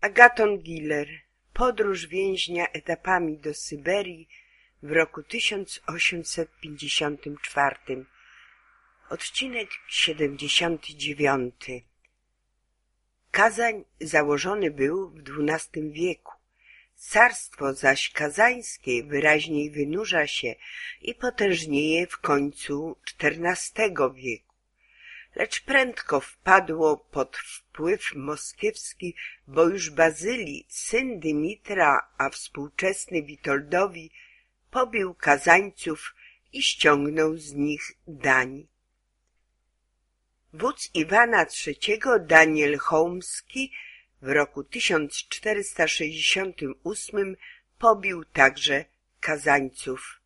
Agaton Giller Podróż więźnia etapami do Syberii w roku 1854 Odcinek 79 Kazań założony był w XII wieku. Carstwo zaś kazańskie wyraźniej wynurza się i potężnieje w końcu XIV wieku lecz prędko wpadło pod wpływ moskiewski, bo już Bazylii, syn Dymitra, a współczesny Witoldowi, pobił kazańców i ściągnął z nich dań. Wódz Iwana III, Daniel Holmski, w roku 1468 pobił także kazańców.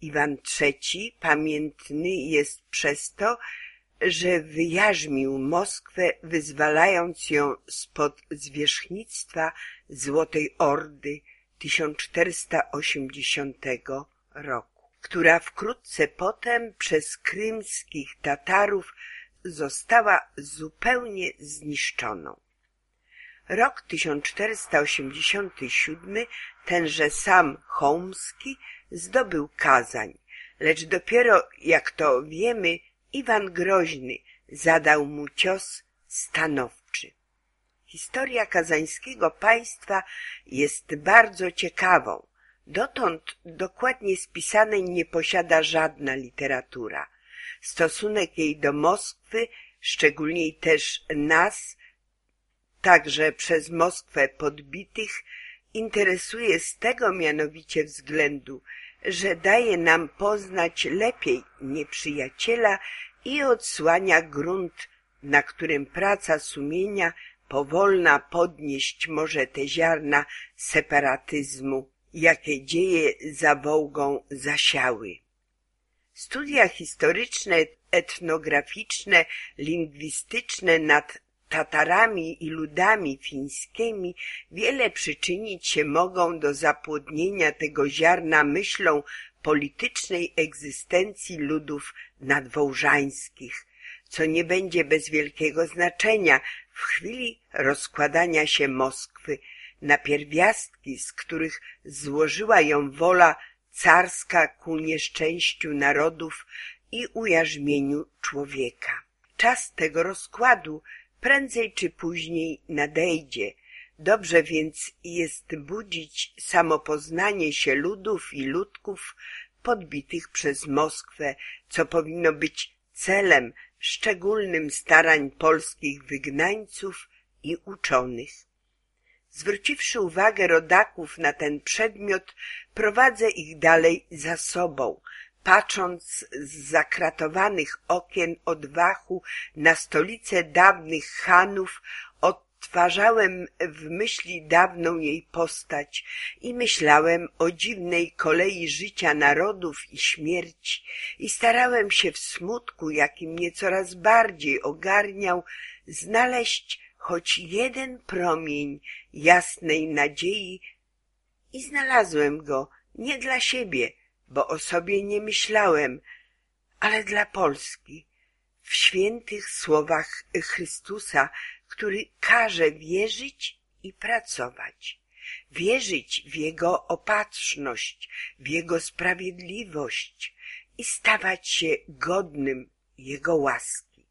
Iwan III pamiętny jest przez to, że wyjarzmił Moskwę, wyzwalając ją spod zwierzchnictwa Złotej Ordy 1480 roku, która wkrótce potem przez krymskich Tatarów została zupełnie zniszczoną. Rok 1487 tenże sam Chomski zdobył Kazań, lecz dopiero, jak to wiemy, Iwan Groźny zadał mu cios stanowczy. Historia kazańskiego państwa jest bardzo ciekawą. Dotąd dokładnie spisanej nie posiada żadna literatura. Stosunek jej do Moskwy, szczególnie też nas, także przez Moskwę podbitych, interesuje z tego mianowicie względu, że daje nam poznać lepiej nieprzyjaciela i odsłania grunt, na którym praca sumienia powolna podnieść może te ziarna separatyzmu, jakie dzieje za Wołgą zasiały. Studia historyczne, etnograficzne, lingwistyczne nad Tatarami i ludami fińskimi wiele przyczynić się mogą do zapłodnienia tego ziarna myślą politycznej egzystencji ludów nadwołżańskich, co nie będzie bez wielkiego znaczenia w chwili rozkładania się Moskwy na pierwiastki, z których złożyła ją wola carska ku nieszczęściu narodów i ujarzmieniu człowieka. Czas tego rozkładu prędzej czy później nadejdzie. Dobrze więc jest budzić samopoznanie się ludów i ludków podbitych przez Moskwę, co powinno być celem szczególnym starań polskich wygnańców i uczonych. Zwróciwszy uwagę rodaków na ten przedmiot, prowadzę ich dalej za sobą, patrząc z zakratowanych okien odwachu na stolicę dawnych Hanów, odtwarzałem w myśli dawną jej postać i myślałem o dziwnej kolei życia narodów i śmierci i starałem się w smutku, jaki mnie coraz bardziej ogarniał, znaleźć choć jeden promień jasnej nadziei i znalazłem go nie dla siebie, bo o sobie nie myślałem, ale dla Polski, w świętych słowach Chrystusa, który każe wierzyć i pracować. Wierzyć w Jego opatrzność, w Jego sprawiedliwość i stawać się godnym Jego łaski.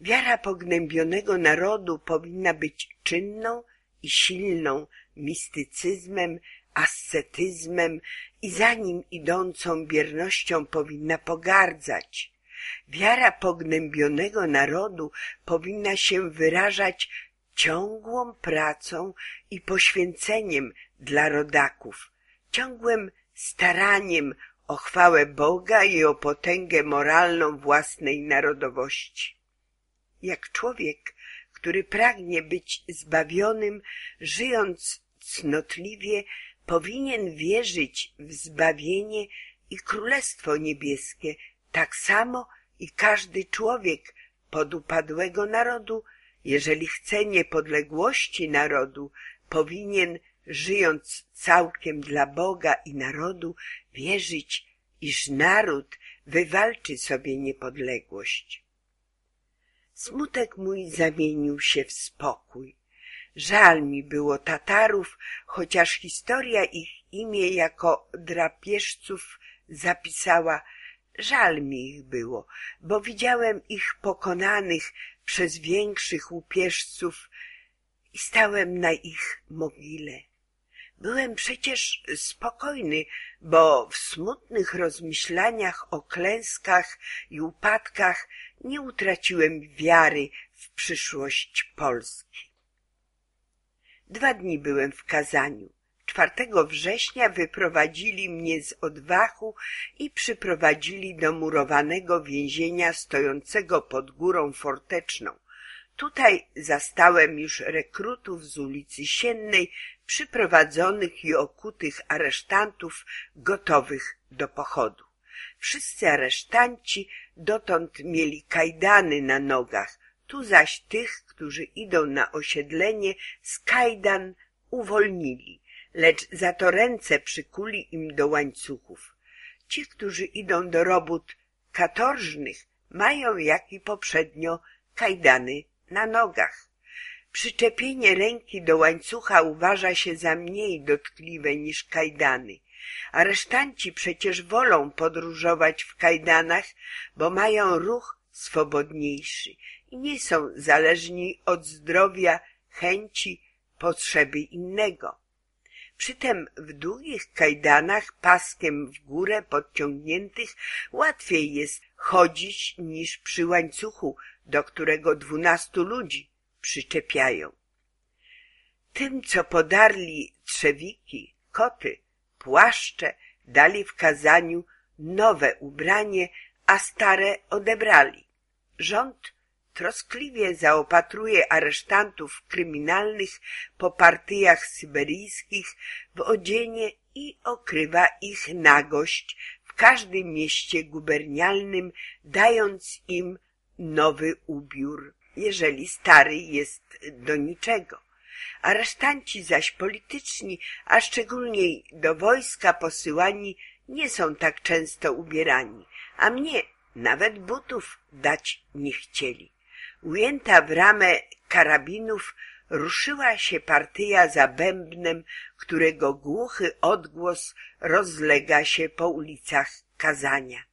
Wiara pognębionego narodu powinna być czynną i silną mistycyzmem, ascetyzmem i za nim idącą biernością powinna pogardzać. Wiara pognębionego narodu powinna się wyrażać ciągłą pracą i poświęceniem dla rodaków, ciągłym staraniem o chwałę Boga i o potęgę moralną własnej narodowości. Jak człowiek, który pragnie być zbawionym, żyjąc cnotliwie, powinien wierzyć w zbawienie i Królestwo Niebieskie, tak samo i każdy człowiek podupadłego narodu, jeżeli chce niepodległości narodu, powinien, żyjąc całkiem dla Boga i narodu, wierzyć, iż naród wywalczy sobie niepodległość. Smutek mój zamienił się w spokój. Żal mi było Tatarów, chociaż historia ich imię jako drapieżców zapisała. Żal mi ich było, bo widziałem ich pokonanych przez większych łupieżców i stałem na ich mogile. Byłem przecież spokojny, bo w smutnych rozmyślaniach o klęskach i upadkach nie utraciłem wiary w przyszłość Polski. Dwa dni byłem w Kazaniu. Czwartego września wyprowadzili mnie z odwachu i przyprowadzili do murowanego więzienia stojącego pod górą forteczną. Tutaj zastałem już rekrutów z ulicy Siennej, przyprowadzonych i okutych aresztantów gotowych do pochodu. Wszyscy aresztanci dotąd mieli kajdany na nogach, tu zaś tych, którzy idą na osiedlenie, z kajdan uwolnili, lecz za to ręce przykuli im do łańcuchów. Ci, którzy idą do robót katorżnych, mają jak i poprzednio kajdany na nogach. Przyczepienie ręki do łańcucha uważa się za mniej dotkliwe niż kajdany. Aresztanci przecież wolą podróżować w kajdanach, bo mają ruch swobodniejszy i nie są zależni od zdrowia, chęci, potrzeby innego. Przytem w długich kajdanach paskiem w górę podciągniętych łatwiej jest chodzić niż przy łańcuchu, do którego dwunastu ludzi przyczepiają. Tym, co podarli trzewiki, koty, płaszcze, dali w kazaniu nowe ubranie, a stare odebrali. Rząd troskliwie zaopatruje aresztantów kryminalnych po partyjach syberyjskich w odzienie i okrywa ich nagość w każdym mieście gubernialnym, dając im nowy ubiór, jeżeli stary jest do niczego. Aresztanci zaś polityczni, a szczególnie do wojska posyłani, nie są tak często ubierani, a mnie nawet butów dać nie chcieli. Ujęta w ramę karabinów ruszyła się partyja za bębnem, którego głuchy odgłos rozlega się po ulicach Kazania.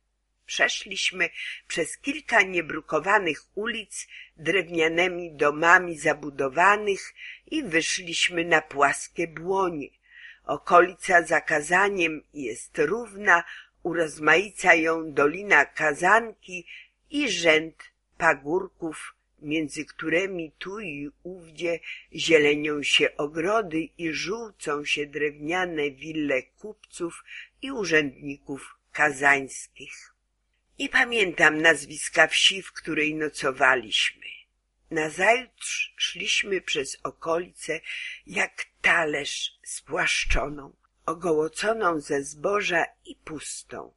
Przeszliśmy przez kilka niebrukowanych ulic drewnianymi domami zabudowanych i wyszliśmy na płaskie błonie. Okolica za Kazaniem jest równa, urozmaica ją dolina Kazanki i rzęd pagórków, między którymi tu i ówdzie zielenią się ogrody i żółcą się drewniane wille kupców i urzędników kazańskich. Nie pamiętam nazwiska wsi, w której nocowaliśmy. Nazajutrz szliśmy przez okolice jak talerz spłaszczoną, ogołoconą ze zboża i pustą.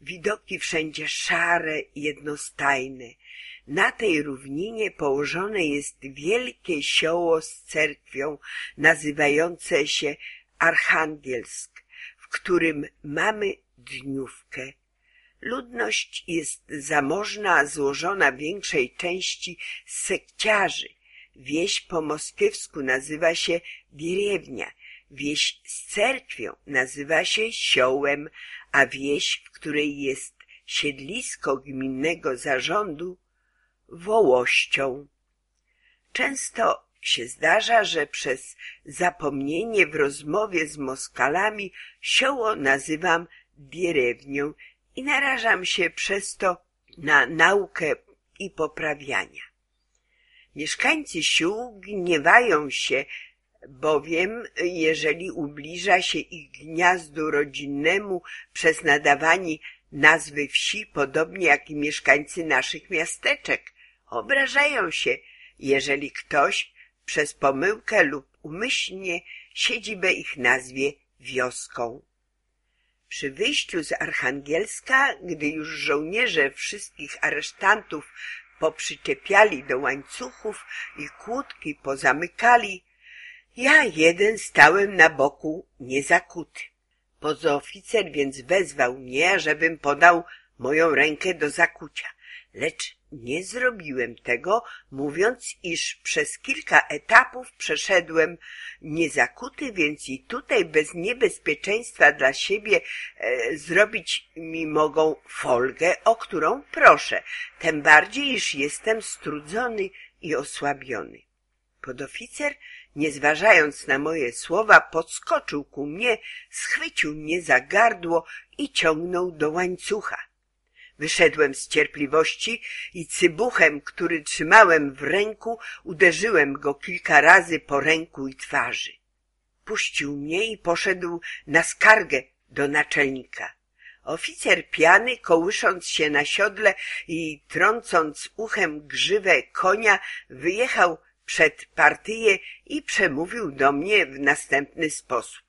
Widoki wszędzie szare i jednostajne. Na tej równinie położone jest wielkie sioło z cerkwią nazywające się Archangielsk, w którym mamy dniówkę. Ludność jest zamożna, złożona w większej części z sekciarzy. Wieś po moskiewsku nazywa się Dierewnia, wieś z cerkwią nazywa się siołem, a wieś, w której jest siedlisko gminnego zarządu, wołością. Często się zdarza, że przez zapomnienie w rozmowie z Moskalami sioło nazywam dierewnią i narażam się przez to na naukę i poprawiania. Mieszkańcy sił gniewają się, bowiem jeżeli ubliża się ich gniazdu rodzinnemu przez nadawanie nazwy wsi, podobnie jak i mieszkańcy naszych miasteczek, obrażają się, jeżeli ktoś przez pomyłkę lub umyślnie siedzibę ich nazwie wioską. Przy wyjściu z Archangielska, gdy już żołnierze wszystkich aresztantów poprzyczepiali do łańcuchów i kłódki pozamykali, ja jeden stałem na boku niezakuty. Podooficer więc wezwał mnie, żebym podał moją rękę do zakucia, lecz nie zrobiłem tego, mówiąc, iż przez kilka etapów przeszedłem niezakuty, więc i tutaj bez niebezpieczeństwa dla siebie e, zrobić mi mogą folgę, o którą proszę, tym bardziej, iż jestem strudzony i osłabiony. Podoficer, nie zważając na moje słowa, podskoczył ku mnie, schwycił mnie za gardło i ciągnął do łańcucha. Wyszedłem z cierpliwości i cybuchem, który trzymałem w ręku, uderzyłem go kilka razy po ręku i twarzy. Puścił mnie i poszedł na skargę do naczelnika. Oficer piany, kołysząc się na siodle i trącąc uchem grzywę konia, wyjechał przed partyję i przemówił do mnie w następny sposób.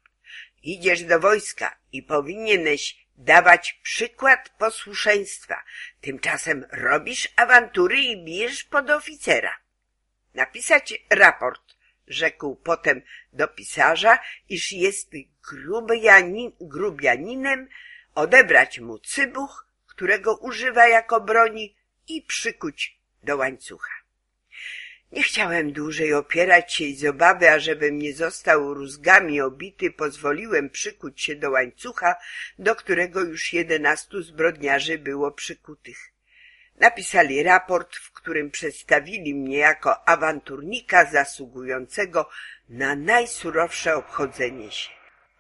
Idziesz do wojska i powinieneś dawać przykład posłuszeństwa. Tymczasem robisz awantury i bijesz pod oficera. Napisać raport, rzekł potem do pisarza, iż jest grubianin, grubianinem, odebrać mu cybuch, którego używa jako broni i przykuć do łańcucha. Nie chciałem dłużej opierać się i z obawy, ażebym nie został rózgami obity, pozwoliłem przykuć się do łańcucha, do którego już jedenastu zbrodniarzy było przykutych. Napisali raport, w którym przedstawili mnie jako awanturnika zasługującego na najsurowsze obchodzenie się.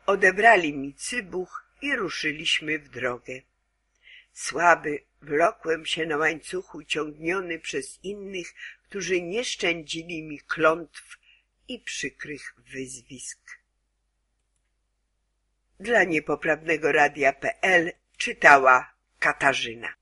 Odebrali mi cybuch i ruszyliśmy w drogę. Słaby, wlokłem się na łańcuchu ciągniony przez innych, którzy nie szczędzili mi klątw i przykrych wyzwisk. Dla niepoprawnego radia.pl czytała Katarzyna.